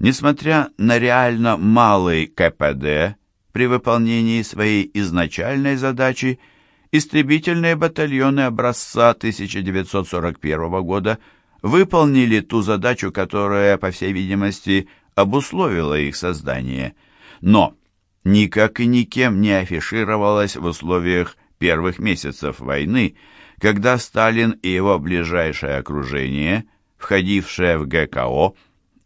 Несмотря на реально малый КПД при выполнении своей изначальной задачи, истребительные батальоны образца 1941 года выполнили ту задачу, которая, по всей видимости, обусловила их создание. Но никак и никем не афишировалась в условиях первых месяцев войны, когда Сталин и его ближайшее окружение, входившее в ГКО,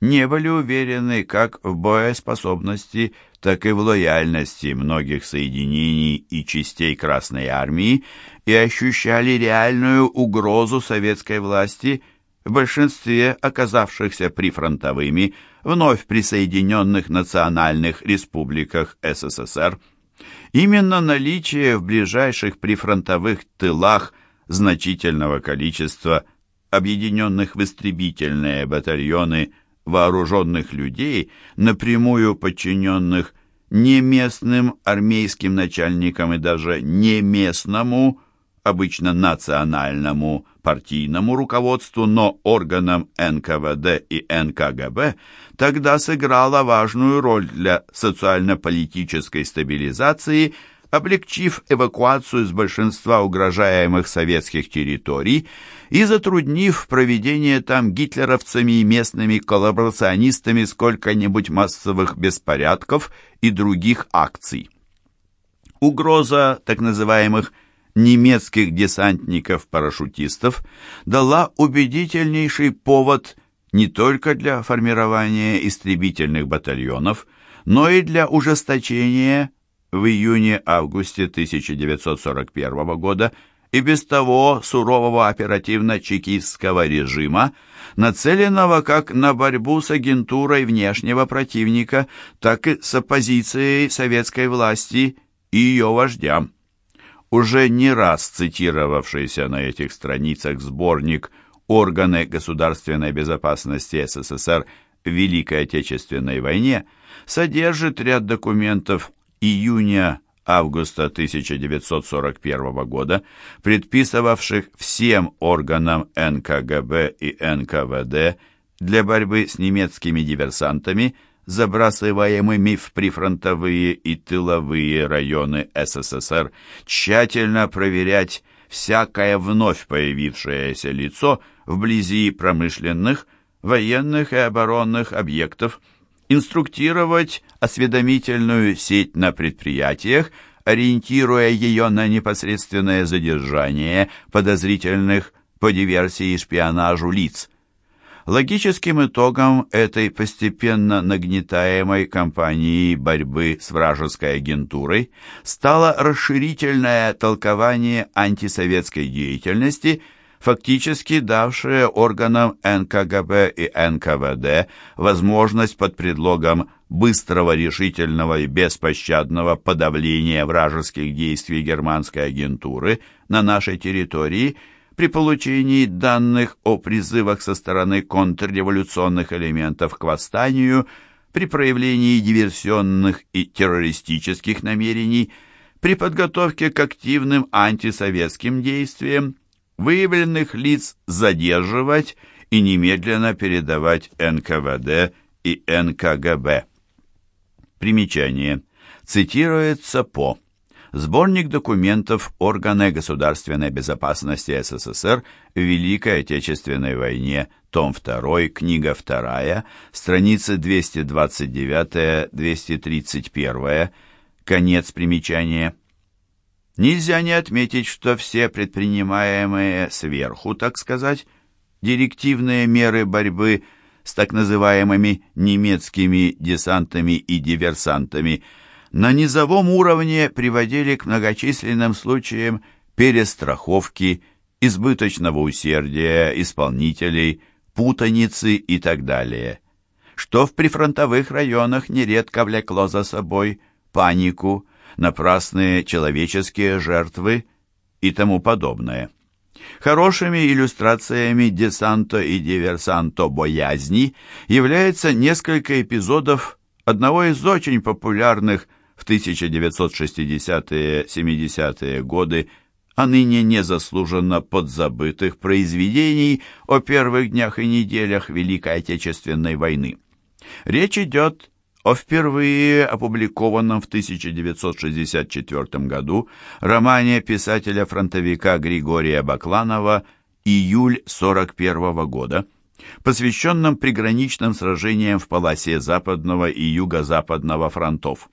не были уверены как в боеспособности, так и в лояльности многих соединений и частей Красной Армии и ощущали реальную угрозу советской власти в большинстве оказавшихся прифронтовыми, вновь присоединенных национальных республиках СССР. Именно наличие в ближайших прифронтовых тылах значительного количества объединенных в истребительные батальоны вооруженных людей, напрямую подчиненных не местным армейским начальникам и даже не местному, обычно национальному партийному руководству, но органам НКВД и НКГБ, тогда сыграла важную роль для социально-политической стабилизации – облегчив эвакуацию с большинства угрожаемых советских территорий и затруднив проведение там гитлеровцами и местными коллаборационистами сколько-нибудь массовых беспорядков и других акций. Угроза так называемых немецких десантников-парашютистов дала убедительнейший повод не только для формирования истребительных батальонов, но и для ужесточения в июне-августе 1941 года и без того сурового оперативно-чекистского режима, нацеленного как на борьбу с агентурой внешнего противника, так и с оппозицией советской власти и ее вождям. Уже не раз цитировавшийся на этих страницах сборник «Органы государственной безопасности СССР в Великой Отечественной войне» содержит ряд документов июня-августа 1941 года, предписывавших всем органам НКГБ и НКВД для борьбы с немецкими диверсантами, забрасываемыми в прифронтовые и тыловые районы СССР, тщательно проверять всякое вновь появившееся лицо вблизи промышленных, военных и оборонных объектов – инструктировать осведомительную сеть на предприятиях, ориентируя ее на непосредственное задержание подозрительных по диверсии и шпионажу лиц. Логическим итогом этой постепенно нагнетаемой кампании борьбы с вражеской агентурой стало расширительное толкование антисоветской деятельности – фактически давшие органам НКГБ и НКВД возможность под предлогом быстрого, решительного и беспощадного подавления вражеских действий германской агентуры на нашей территории при получении данных о призывах со стороны контрреволюционных элементов к восстанию, при проявлении диверсионных и террористических намерений, при подготовке к активным антисоветским действиям, выявленных лиц задерживать и немедленно передавать НКВД и НКГБ. Примечание. Цитируется по Сборник документов органы государственной безопасности СССР в Великой Отечественной войне, том 2, книга 2, страницы 229-231, конец примечания. Нельзя не отметить, что все предпринимаемые сверху, так сказать, директивные меры борьбы с так называемыми немецкими десантами и диверсантами на низовом уровне приводили к многочисленным случаям перестраховки, избыточного усердия исполнителей, путаницы и так далее, что в прифронтовых районах нередко влекло за собой панику, напрасные человеческие жертвы и тому подобное. Хорошими иллюстрациями десанто и диверсанто боязни является несколько эпизодов одного из очень популярных в 1960-70-е годы, а ныне незаслуженно подзабытых произведений о первых днях и неделях Великой Отечественной войны. Речь идет о впервые опубликованном в 1964 году романе писателя-фронтовика Григория Бакланова «Июль 41 года», посвященном приграничным сражениям в полосе Западного и Юго-Западного фронтов.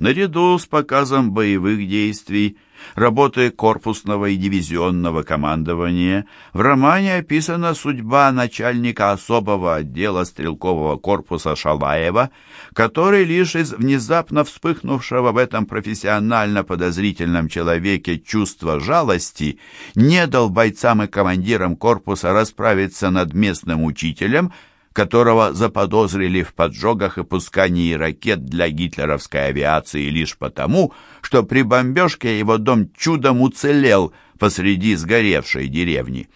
Наряду с показом боевых действий, работы корпусного и дивизионного командования, в романе описана судьба начальника особого отдела стрелкового корпуса Шалаева, который лишь из внезапно вспыхнувшего в этом профессионально подозрительном человеке чувства жалости не дал бойцам и командирам корпуса расправиться над местным учителем – которого заподозрили в поджогах и пускании ракет для гитлеровской авиации лишь потому, что при бомбежке его дом чудом уцелел посреди сгоревшей деревни.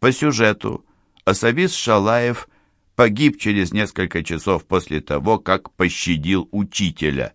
По сюжету особист Шалаев погиб через несколько часов после того, как пощадил учителя.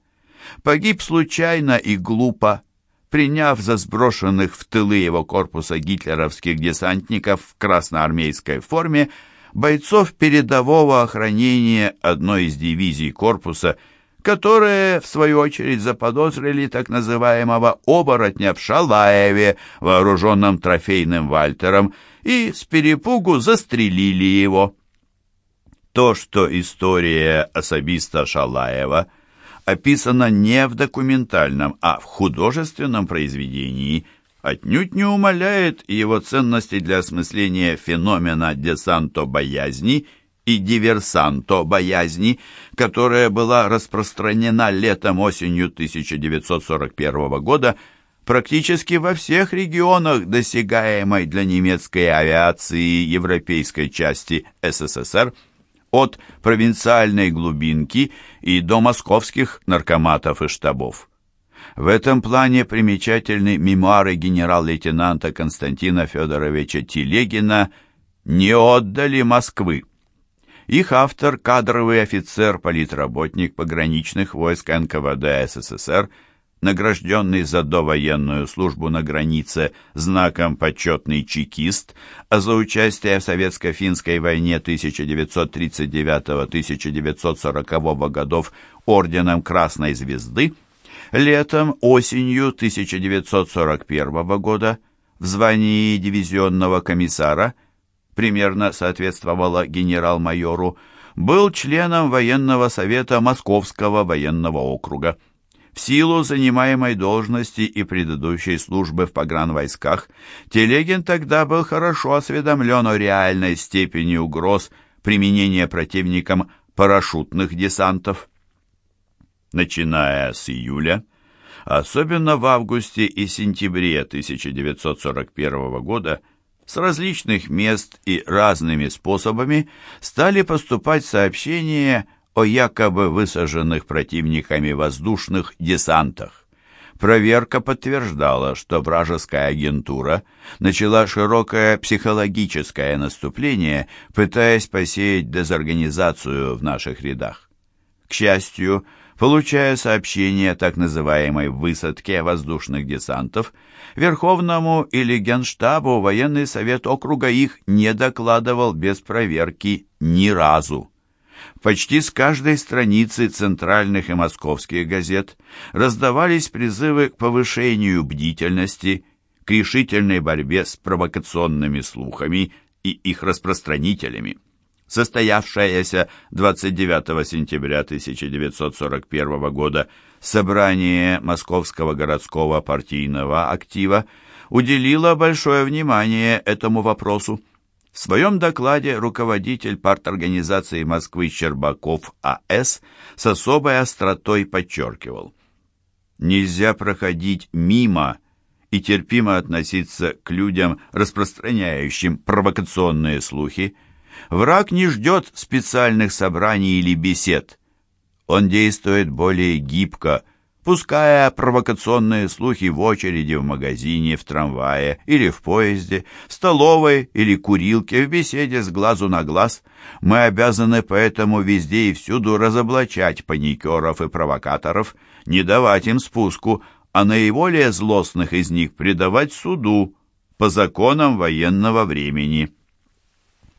Погиб случайно и глупо, приняв за сброшенных в тылы его корпуса гитлеровских десантников в красноармейской форме бойцов передового охранения одной из дивизий корпуса, которые, в свою очередь, заподозрили так называемого оборотня в Шалаеве, вооруженном трофейным вальтером, и с перепугу застрелили его. То, что история особиста Шалаева описана не в документальном, а в художественном произведении – отнюдь не умаляет его ценности для осмысления феномена десанто-боязни и диверсанто-боязни, которая была распространена летом-осенью 1941 года практически во всех регионах досягаемой для немецкой авиации европейской части СССР, от провинциальной глубинки и до московских наркоматов и штабов. В этом плане примечательны мемуары генерал-лейтенанта Константина Федоровича Телегина «Не отдали Москвы». Их автор – кадровый офицер-политработник пограничных войск НКВД СССР, награжденный за довоенную службу на границе знаком «Почетный чекист», а за участие в Советско-финской войне 1939-1940 годов орденом Красной Звезды – Летом, осенью 1941 года в звании дивизионного комиссара, примерно соответствовало генерал-майору, был членом военного совета Московского военного округа. В силу занимаемой должности и предыдущей службы в погранвойсках, Телегин тогда был хорошо осведомлен о реальной степени угроз применения противником парашютных десантов начиная с июля, особенно в августе и сентябре 1941 года, с различных мест и разными способами стали поступать сообщения о якобы высаженных противниками воздушных десантах. Проверка подтверждала, что вражеская агентура начала широкое психологическое наступление, пытаясь посеять дезорганизацию в наших рядах. К счастью, Получая сообщение о так называемой высадке воздушных десантов, Верховному или Генштабу военный совет округа их не докладывал без проверки ни разу. Почти с каждой страницы центральных и московских газет раздавались призывы к повышению бдительности, к решительной борьбе с провокационными слухами и их распространителями состоявшееся 29 сентября 1941 года собрание Московского городского партийного актива уделило большое внимание этому вопросу. В своем докладе руководитель парторганизации Москвы Щербаков А.С. с особой остротой подчеркивал. Нельзя проходить мимо и терпимо относиться к людям, распространяющим провокационные слухи, Враг не ждет специальных собраний или бесед. Он действует более гибко, пуская провокационные слухи в очереди в магазине, в трамвае или в поезде, в столовой или курилке, в беседе с глазу на глаз. Мы обязаны поэтому везде и всюду разоблачать паникеров и провокаторов, не давать им спуску, а наиболее злостных из них предавать суду по законам военного времени.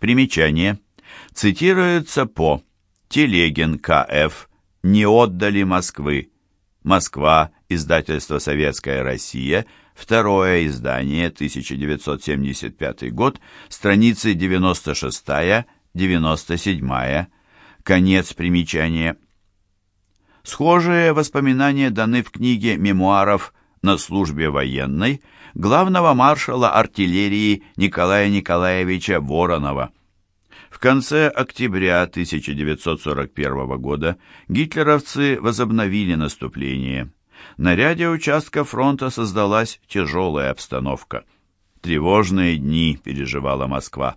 Примечание. Цитируется по Телегин К.Ф. «Не отдали Москвы». Москва, издательство «Советская Россия», второе издание, 1975 год, страницы 96-97, конец примечания. Схожие воспоминания даны в книге мемуаров «На службе военной» главного маршала артиллерии Николая Николаевича Воронова. В конце октября 1941 года гитлеровцы возобновили наступление. На ряде участков фронта создалась тяжелая обстановка. Тревожные дни переживала Москва.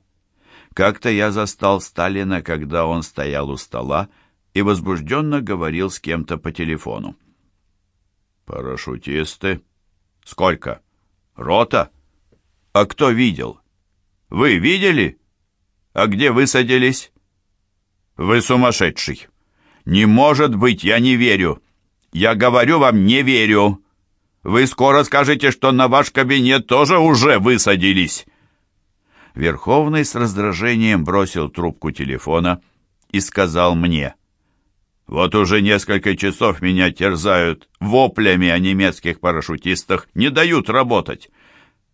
Как-то я застал Сталина, когда он стоял у стола и возбужденно говорил с кем-то по телефону. «Парашютисты? Сколько? Рота? А кто видел? Вы видели? А где высадились?» «Вы сумасшедший! Не может быть, я не верю! Я говорю вам, не верю! Вы скоро скажете, что на ваш кабинет тоже уже высадились!» Верховный с раздражением бросил трубку телефона и сказал мне — вот уже несколько часов меня терзают воплями о немецких парашютистах, не дают работать.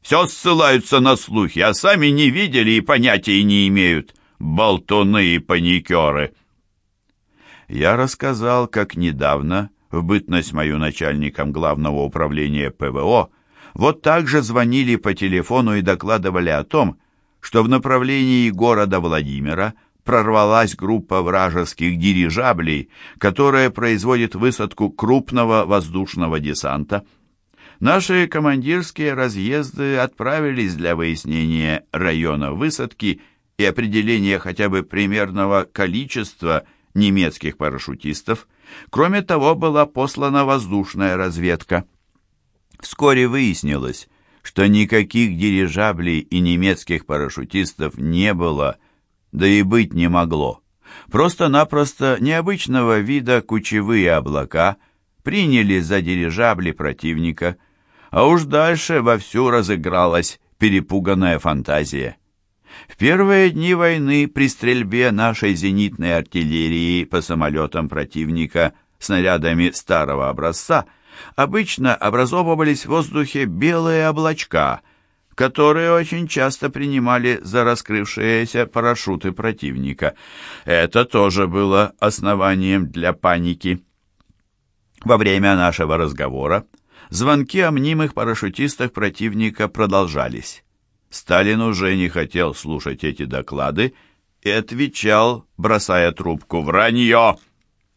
Все ссылаются на слухи, а сами не видели и понятия не имеют. Болтуны и паникеры. Я рассказал, как недавно, в бытность мою начальником главного управления ПВО, вот так же звонили по телефону и докладывали о том, что в направлении города Владимира прорвалась группа вражеских дирижаблей, которая производит высадку крупного воздушного десанта. Наши командирские разъезды отправились для выяснения района высадки и определения хотя бы примерного количества немецких парашютистов. Кроме того, была послана воздушная разведка. Вскоре выяснилось, что никаких дирижаблей и немецких парашютистов не было – да и быть не могло. Просто-напросто необычного вида кучевые облака приняли за дирижабли противника, а уж дальше вовсю разыгралась перепуганная фантазия. В первые дни войны при стрельбе нашей зенитной артиллерии по самолетам противника снарядами старого образца обычно образовывались в воздухе белые облачка – которые очень часто принимали за раскрывшиеся парашюты противника. Это тоже было основанием для паники. Во время нашего разговора звонки о мнимых парашютистах противника продолжались. Сталин уже не хотел слушать эти доклады и отвечал, бросая трубку, «Вранье!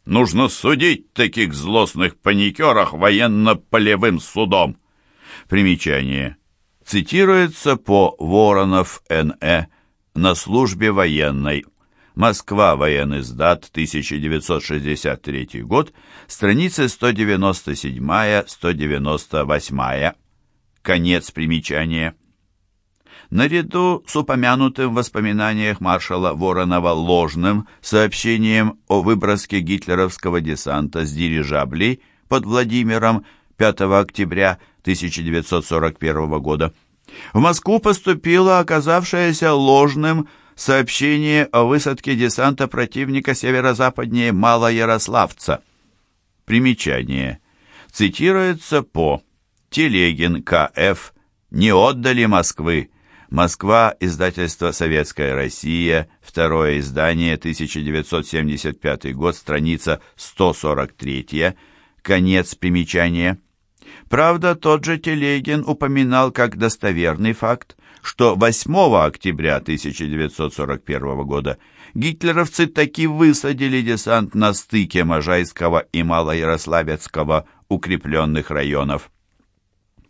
Нужно судить таких злостных паникерах военно-полевым судом!» Примечание цитируется по Воронов Н.Э. на службе военной. Москва, военный сдат, 1963 год, страницы 197-198. Конец примечания. Наряду с упомянутым в воспоминаниях маршала Воронова ложным сообщением о выброске гитлеровского десанта с дирижаблей под Владимиром 5 октября 1941 года. В Москву поступило оказавшееся ложным сообщение о высадке десанта противника северо-западнее Малоярославца. Примечание. Цитируется по Телегин К.Ф. «Не отдали Москвы». Москва, издательство «Советская Россия», второе издание, 1975 год, страница 143, конец примечания. Правда, тот же Телегин упоминал как достоверный факт, что 8 октября 1941 года гитлеровцы таки высадили десант на стыке Можайского и Малоярославецкого укрепленных районов.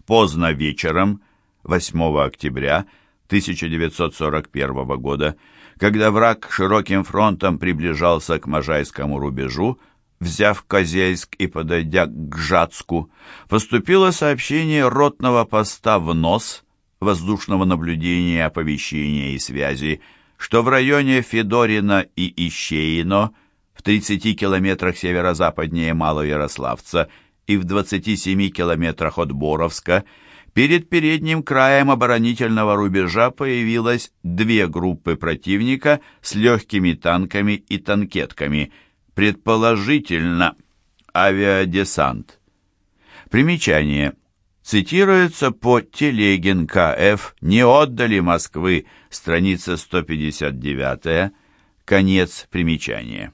Поздно вечером 8 октября 1941 года, когда враг широким фронтом приближался к Можайскому рубежу, взяв Козельск и подойдя к Жацку, поступило сообщение ротного поста в НОС, воздушного наблюдения, оповещения и связи, что в районе Федорина и Ищеино, в 30 километрах северо-западнее Малоярославца и в 27 километрах от Боровска, Перед передним краем оборонительного рубежа появилось две группы противника с легкими танками и танкетками, предположительно авиадесант. Примечание. Цитируется по Телегин К.Ф. «Не отдали Москвы», страница 159, конец примечания.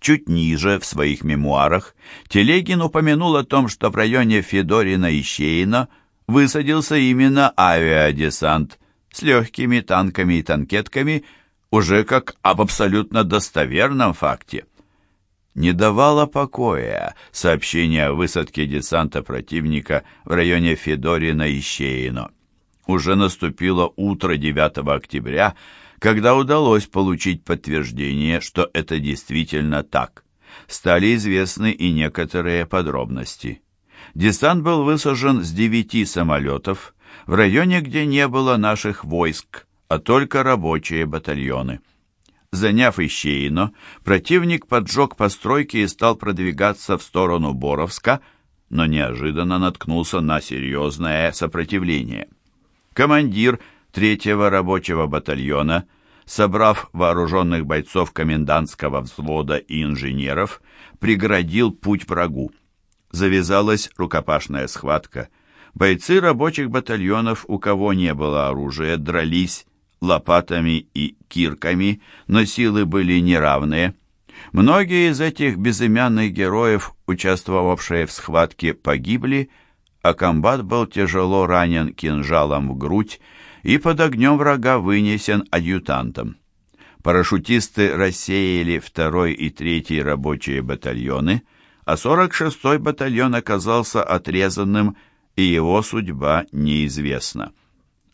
Чуть ниже, в своих мемуарах, Телегин упомянул о том, что в районе Федорина и Щеина высадился именно авиадесант с легкими танками и танкетками, уже как об абсолютно достоверном факте. Не давало покоя сообщение о высадке десанта противника в районе Федорина и Щеино. Уже наступило утро 9 октября, когда удалось получить подтверждение, что это действительно так. Стали известны и некоторые подробности. Десант был высажен с девяти самолетов в районе, где не было наших войск, а только рабочие батальоны. Заняв Ищеино, противник поджег постройки и стал продвигаться в сторону Боровска, но неожиданно наткнулся на серьезное сопротивление. Командир третьего рабочего батальона собрав вооруженных бойцов комендантского взвода и инженеров, преградил путь врагу. Завязалась рукопашная схватка. Бойцы рабочих батальонов, у кого не было оружия, дрались лопатами и кирками, но силы были неравные. Многие из этих безымянных героев, участвовавшие в схватке, погибли, а комбат был тяжело ранен кинжалом в грудь и под огнем врага вынесен адъютантом. Парашютисты рассеяли второй и третий рабочие батальоны, а 46-й батальон оказался отрезанным, и его судьба неизвестна.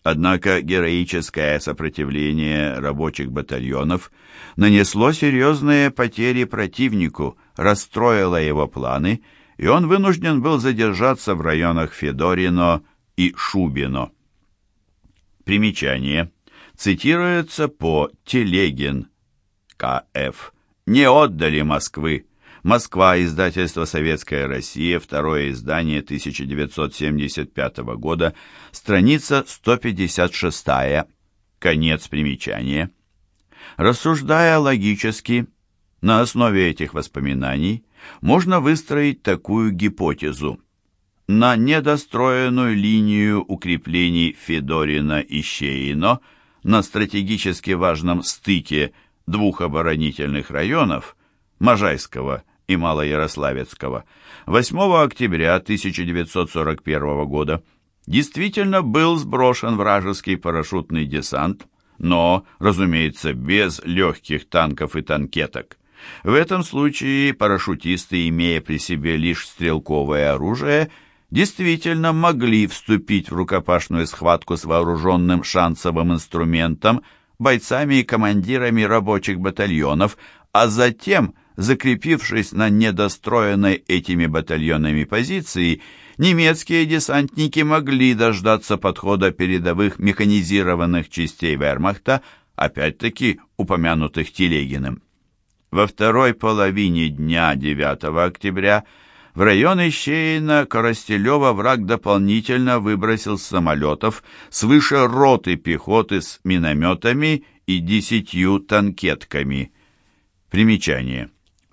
Однако героическое сопротивление рабочих батальонов нанесло серьезные потери противнику, расстроило его планы, и он вынужден был задержаться в районах Федорино и Шубино. Примечание. Цитируется по Телегин К.Ф. «Не отдали Москвы». Москва, издательство «Советская Россия», второе издание 1975 года, страница 156, конец примечания. Рассуждая логически, на основе этих воспоминаний можно выстроить такую гипотезу на недостроенную линию укреплений Федорина и Щеино на стратегически важном стыке двух оборонительных районов Можайского и Малоярославецкого 8 октября 1941 года действительно был сброшен вражеский парашютный десант, но, разумеется, без легких танков и танкеток. В этом случае парашютисты, имея при себе лишь стрелковое оружие, действительно могли вступить в рукопашную схватку с вооруженным шансовым инструментом, бойцами и командирами рабочих батальонов, а затем, закрепившись на недостроенной этими батальонами позиции, немецкие десантники могли дождаться подхода передовых механизированных частей вермахта, опять-таки упомянутых Телегиным. Во второй половине дня 9 октября – в район Ищеина Коростелева враг дополнительно выбросил с самолетов свыше роты пехоты с минометами и десятью танкетками. Примечание.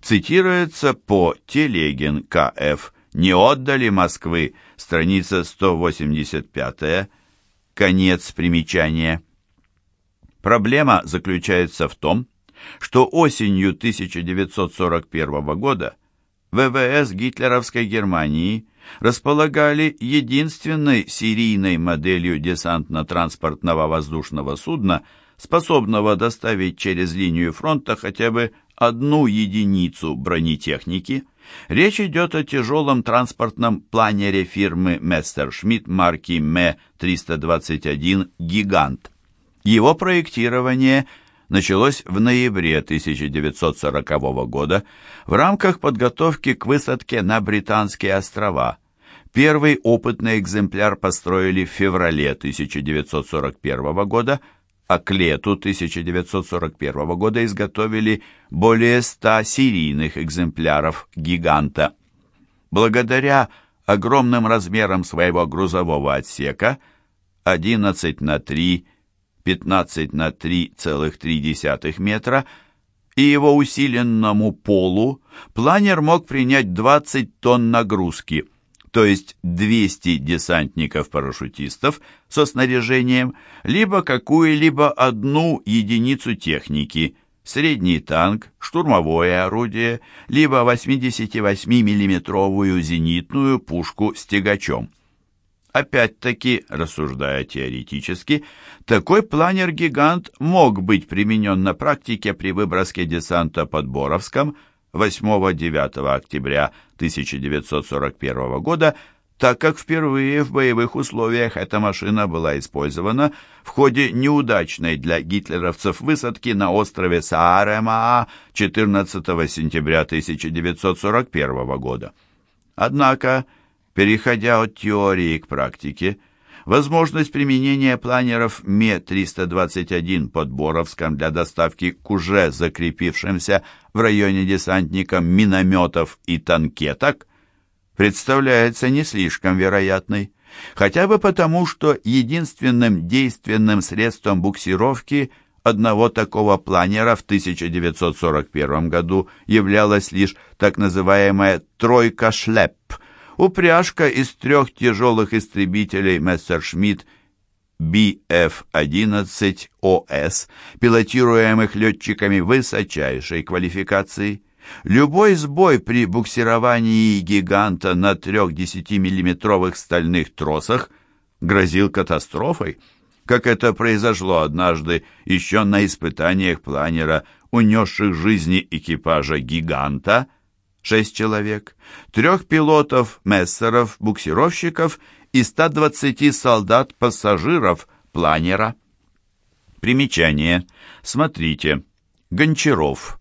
Цитируется по Телегин К.Ф. «Не отдали Москвы», страница 185, конец примечания. Проблема заключается в том, что осенью 1941 года ВВС гитлеровской Германии располагали единственной серийной моделью десантно-транспортного воздушного судна, способного доставить через линию фронта хотя бы одну единицу бронетехники. Речь идет о тяжелом транспортном планере фирмы Мессершмитт марки М-321 «Гигант». Его проектирование – началось в ноябре 1940 года в рамках подготовки к высадке на Британские острова. Первый опытный экземпляр построили в феврале 1941 года, а к лету 1941 года изготовили более 100 серийных экземпляров «Гиганта». Благодаря огромным размером своего грузового отсека 11 на 3, 15 на 3,3 метра и его усиленному полу планер мог принять 20 тонн нагрузки, то есть 200 десантников-парашютистов со снаряжением, либо какую-либо одну единицу техники – средний танк, штурмовое орудие, либо 88 миллиметровую зенитную пушку с тягачом. Опять-таки, рассуждая теоретически, такой планер-гигант мог быть применен на практике при выброске десанта под Боровском 8-9 октября 1941 года так как впервые в боевых условиях эта машина была использована в ходе неудачной для гитлеровцев высадки на острове Сааремаа 14 сентября 1941 года. Однако, переходя от теории к практике, возможность применения планеров Ме-321 под Боровском для доставки к уже закрепившимся в районе десантникам минометов и танкеток – представляется не слишком вероятной, хотя бы потому, что единственным действенным средством буксировки одного такого планера в 1941 году являлась лишь так называемая «тройка-шлеп», упряжка из трех тяжелых истребителей «Мессершмитт» BF-11OS, пилотируемых летчиками высочайшей квалификации. Любой сбой при буксировании гиганта на трех 10-миллиметровых стальных тросах грозил катастрофой, как это произошло однажды еще на испытаниях планера, унесших жизни экипажа гиганта, шесть человек, трех пилотов, мессеров, буксировщиков и 120 солдат-пассажиров планера. Примечание. Смотрите. Гончаров.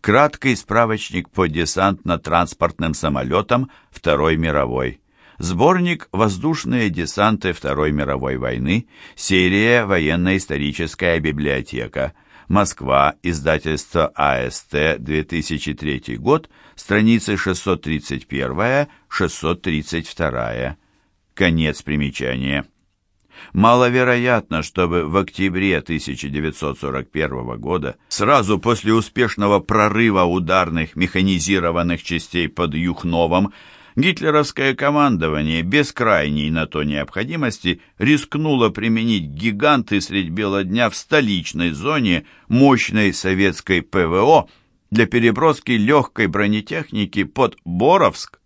Краткий справочник по десантно-транспортным самолетам Второй мировой. Сборник «Воздушные десанты Второй мировой войны», серия «Военно-историческая библиотека», Москва, издательство АСТ, 2003 год, страницы 631-632. Конец примечания. Маловероятно, чтобы в октябре 1941 года, сразу после успешного прорыва ударных механизированных частей под Юхновом, гитлеровское командование без крайней на то необходимости рискнуло применить гиганты средь бела дня в столичной зоне мощной советской ПВО для переброски легкой бронетехники под Боровск.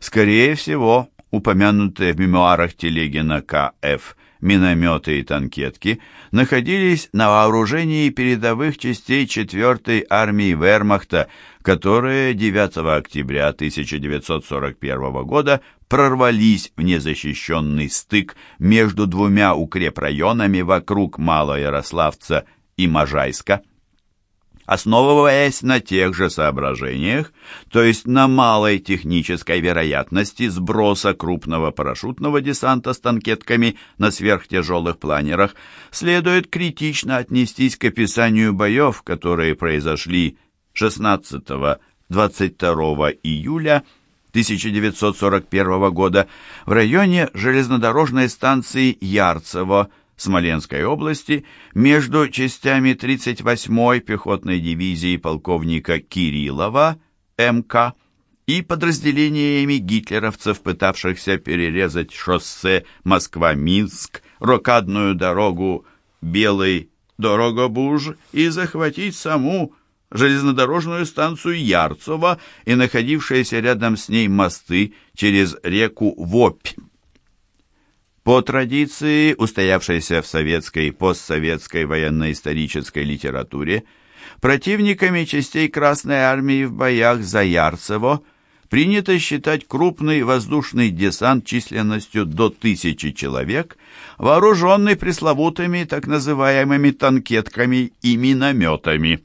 Скорее всего, упомянутые в мемуарах Телегина К.Ф минометы и танкетки находились на вооружении передовых частей 4-й армии Вермахта, которые 9 октября 1941 года прорвались в незащищенный стык между двумя укрепрайонами вокруг Малоярославца и Можайска. Основываясь на тех же соображениях, то есть на малой технической вероятности сброса крупного парашютного десанта с танкетками на сверхтяжелых планерах, следует критично отнестись к описанию боев, которые произошли 16-22 июля 1941 года в районе железнодорожной станции Ярцево, Смоленской области между частями 38-й пехотной дивизии полковника Кириллова МК и подразделениями гитлеровцев, пытавшихся перерезать шоссе Москва-Минск, рокадную дорогу Белый Дорогобуж и захватить саму железнодорожную станцию Ярцево и находившиеся рядом с ней мосты через реку Вопь. По традиции, устоявшейся в советской и постсоветской военно-исторической литературе, противниками частей Красной Армии в боях за Ярцево принято считать крупный воздушный десант численностью до тысячи человек, вооруженный пресловутыми так называемыми танкетками и минометами.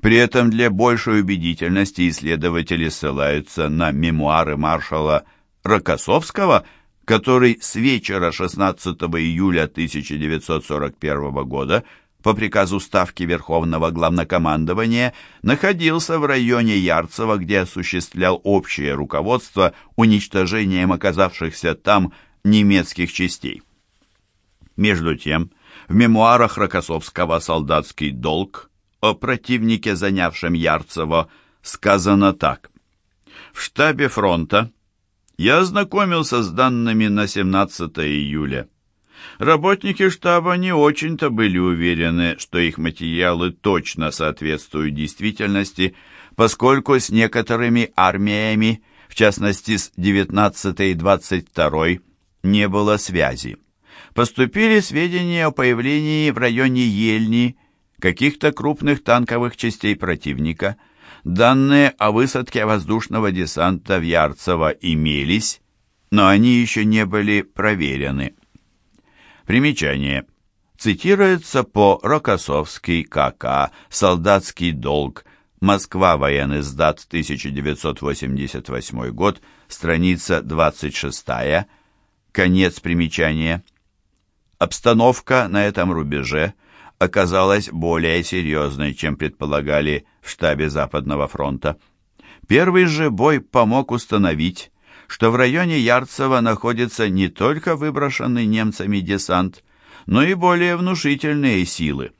При этом для большей убедительности исследователи ссылаются на мемуары маршала Рокоссовского – который с вечера 16 июля 1941 года по приказу Ставки Верховного Главнокомандования находился в районе Ярцево, где осуществлял общее руководство уничтожением оказавшихся там немецких частей. Между тем, в мемуарах Рокоссовского «Солдатский долг» о противнике, занявшем Ярцево, сказано так. В штабе фронта я ознакомился с данными на 17 июля. Работники штаба не очень-то были уверены, что их материалы точно соответствуют действительности, поскольку с некоторыми армиями, в частности с 19 и 22 не было связи. Поступили сведения о появлении в районе Ельни каких-то крупных танковых частей противника. Данные о высадке воздушного десанта в Ярцево имелись, но они еще не были проверены. Примечание. Цитируется по Рокоссовский КК «Солдатский долг», Москва, военный сдат, 1988 год, страница 26, конец примечания. Обстановка на этом рубеже оказалась более серьезной, чем предполагали в штабе Западного фронта. Первый же бой помог установить, что в районе Ярцево находится не только выброшенный немцами десант, но и более внушительные силы.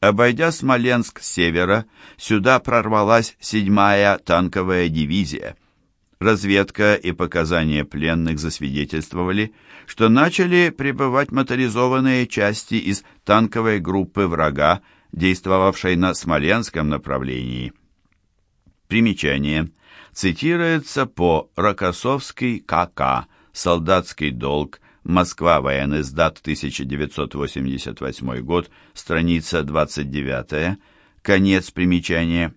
Обойдя Смоленск с севера, сюда прорвалась 7-я танковая дивизия. Разведка и показания пленных засвидетельствовали, что начали прибывать моторизованные части из танковой группы врага, действовавшей на Смоленском направлении. Примечание. Цитируется по Рокоссовский КК «Солдатский долг», Москва, военный сдат, 1988 год, страница 29, конец примечания.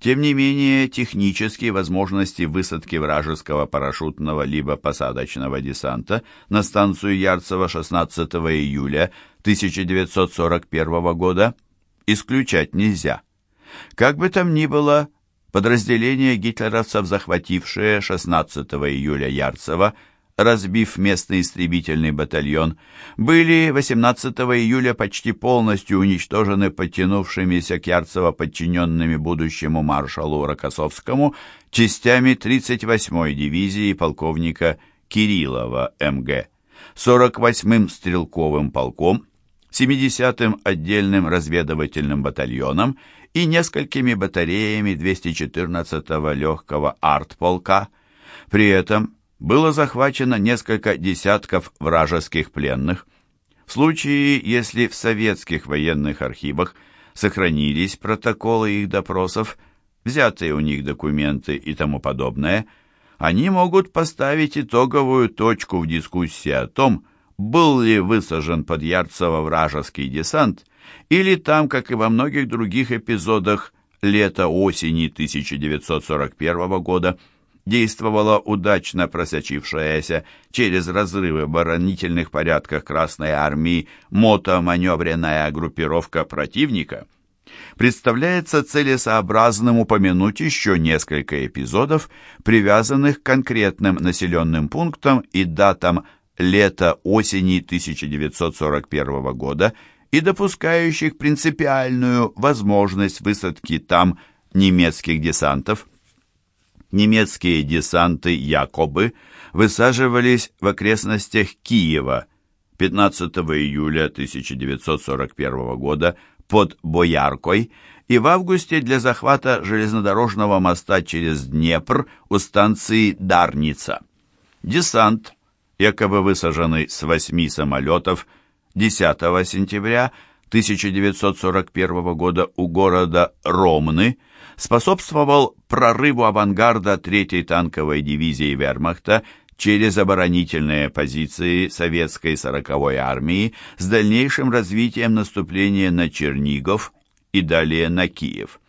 Тем не менее, технические возможности высадки вражеского парашютного либо посадочного десанта на станцию Ярцево 16 июля 1941 года исключать нельзя. Как бы там ни было, Подразделения гитлеровцев, захватившие 16 июля Ярцево, разбив местный истребительный батальон, были 18 июля почти полностью уничтожены подтянувшимися к Ярцево подчиненными будущему маршалу Рокоссовскому частями 38-й дивизии полковника Кириллова МГ, 48-м стрелковым полком, 70-м отдельным разведывательным батальоном и несколькими батареями 214-го легкого артполка. При этом было захвачено несколько десятков вражеских пленных. В случае, если в советских военных архивах сохранились протоколы их допросов, взятые у них документы и тому подобное, они могут поставить итоговую точку в дискуссии о том, был ли высажен под Ярцево вражеский десант или там, как и во многих других эпизодах лета-осени 1941 года, действовала удачно просочившаяся через разрывы в оборонительных порядках Красной Армии мотоманевренная группировка противника, представляется целесообразным упомянуть еще несколько эпизодов, привязанных к конкретным населенным пунктам и датам лета-осени 1941 года и допускающих принципиальную возможность высадки там немецких десантов. Немецкие десанты якобы высаживались в окрестностях Киева 15 июля 1941 года под Бояркой и в августе для захвата железнодорожного моста через Днепр у станции Дарница. Десант, якобы высаженный с восьми самолетов, 10 сентября 1941 года у города Ромны способствовал прорыву авангарда 3-й танковой дивизии Вермахта через оборонительные позиции советской 40-й армии с дальнейшим развитием наступления на Чернигов и далее на Киев.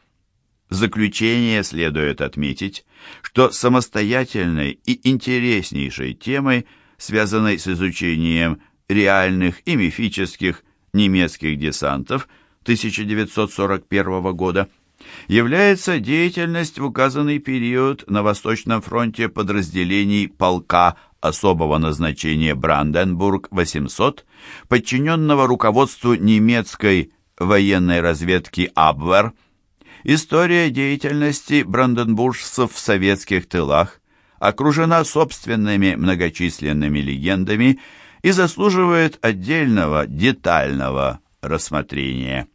В заключение следует отметить, что самостоятельной и интереснейшей темой, связанной с изучением реальных и мифических немецких десантов 1941 года является деятельность в указанный период на Восточном фронте подразделений полка особого назначения Бранденбург-800, подчиненного руководству немецкой военной разведки Абвер, история деятельности бранденбуржцев в советских тылах окружена собственными многочисленными легендами и заслуживает отдельного детального рассмотрения.